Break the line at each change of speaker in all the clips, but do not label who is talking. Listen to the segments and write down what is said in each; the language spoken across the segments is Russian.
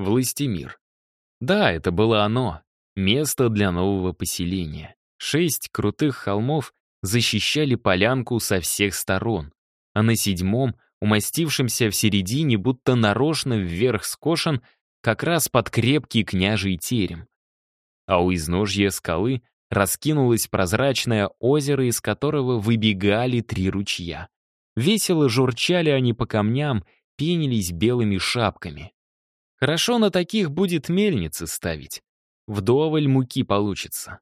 Властемир. Да, это было оно. Место для нового поселения. Шесть крутых холмов защищали полянку со всех сторон, а на седьмом, умастившемся в середине, будто нарочно вверх скошен, как раз под крепкий княжий терем. А у изножья скалы раскинулось прозрачное озеро, из которого выбегали три ручья. Весело журчали они по камням, пенились белыми шапками. Хорошо на таких будет мельницы ставить. Вдоволь муки получится.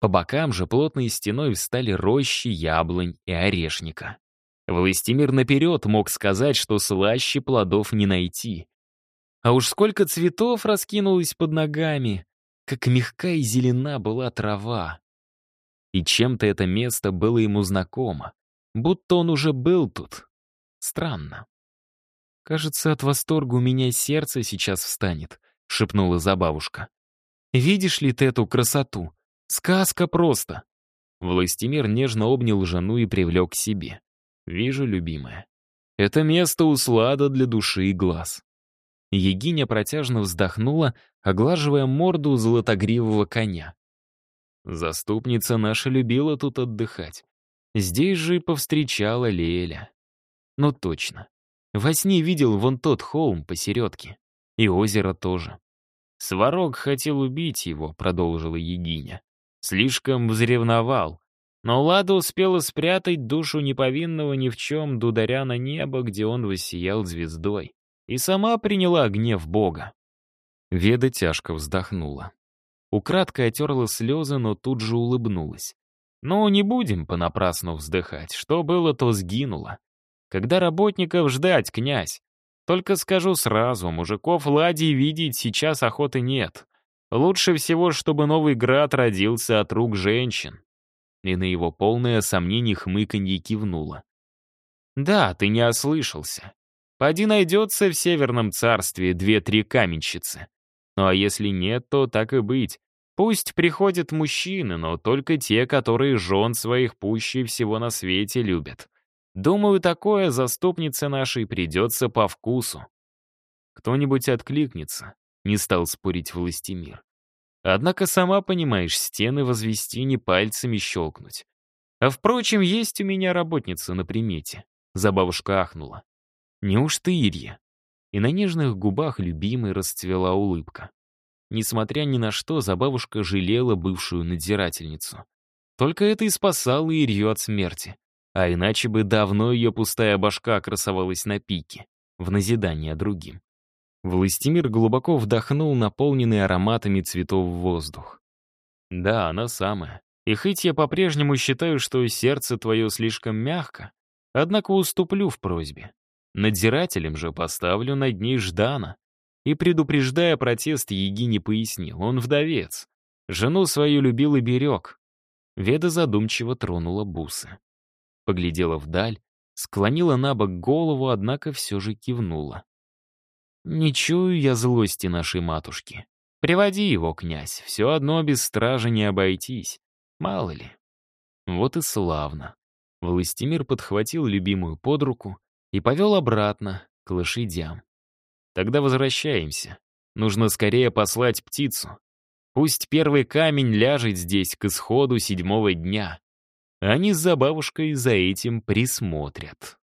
По бокам же плотной стеной встали рощи яблонь и орешника. Властимир наперед мог сказать, что слаще плодов не найти. А уж сколько цветов раскинулось под ногами, как мягка и зелена была трава. И чем-то это место было ему знакомо, будто он уже был тут. Странно. «Кажется, от восторга у меня сердце сейчас встанет», — шепнула забавушка. «Видишь ли ты эту красоту? Сказка просто!» Властимир нежно обнял жену и привлек к себе. «Вижу, любимая. Это место услада для души и глаз». Егиня протяжно вздохнула, оглаживая морду золотогривого коня. Заступница наша любила тут отдыхать. Здесь же и повстречала Леля. Ну точно. Во сне видел вон тот холм посередке. И озеро тоже. Сварог хотел убить его, продолжила Егиня. Слишком взревновал. Но Лада успела спрятать душу неповинного ни в чем, дударя на небо, где он воссиял звездой и сама приняла гнев Бога. Веда тяжко вздохнула. Украдкой отерла слезы, но тут же улыбнулась. «Ну, не будем понапрасну вздыхать. Что было, то сгинуло. Когда работников ждать, князь? Только скажу сразу, мужиков ладей видеть сейчас охоты нет. Лучше всего, чтобы новый град родился от рук женщин». И на его полное сомнение хмыканье кивнула. «Да, ты не ослышался. Поди найдется в Северном царстве две-три каменщицы. Ну а если нет, то так и быть. Пусть приходят мужчины, но только те, которые жен своих пуще всего на свете любят. Думаю, такое заступнице нашей придется по вкусу. Кто-нибудь откликнется, не стал спорить Властимир. Однако, сама понимаешь, стены возвести не пальцами щелкнуть. А впрочем, есть у меня работница на примете. Забавушка ахнула. Неужто Ирья? И на нежных губах любимой расцвела улыбка. Несмотря ни на что, забавушка жалела бывшую надзирательницу. Только это и спасало Ирью от смерти. А иначе бы давно ее пустая башка красовалась на пике, в назидание другим. Властимир глубоко вдохнул наполненный ароматами цветов воздух. «Да, она самая. И хоть я по-прежнему считаю, что сердце твое слишком мягко, однако уступлю в просьбе. Надзирателем же поставлю над ней Ждана. И, предупреждая протест, Егине пояснил, он вдовец. Жену свою любил и берег. Веда задумчиво тронула бусы. Поглядела вдаль, склонила на бок голову, однако все же кивнула. «Не чую я злости нашей матушки. Приводи его, князь, все одно без стражи не обойтись. Мало ли». Вот и славно. Властимир подхватил любимую под руку, и повел обратно, к лошадям. Тогда возвращаемся. Нужно скорее послать птицу. Пусть первый камень ляжет здесь к исходу седьмого дня. Они с забавушкой за этим присмотрят.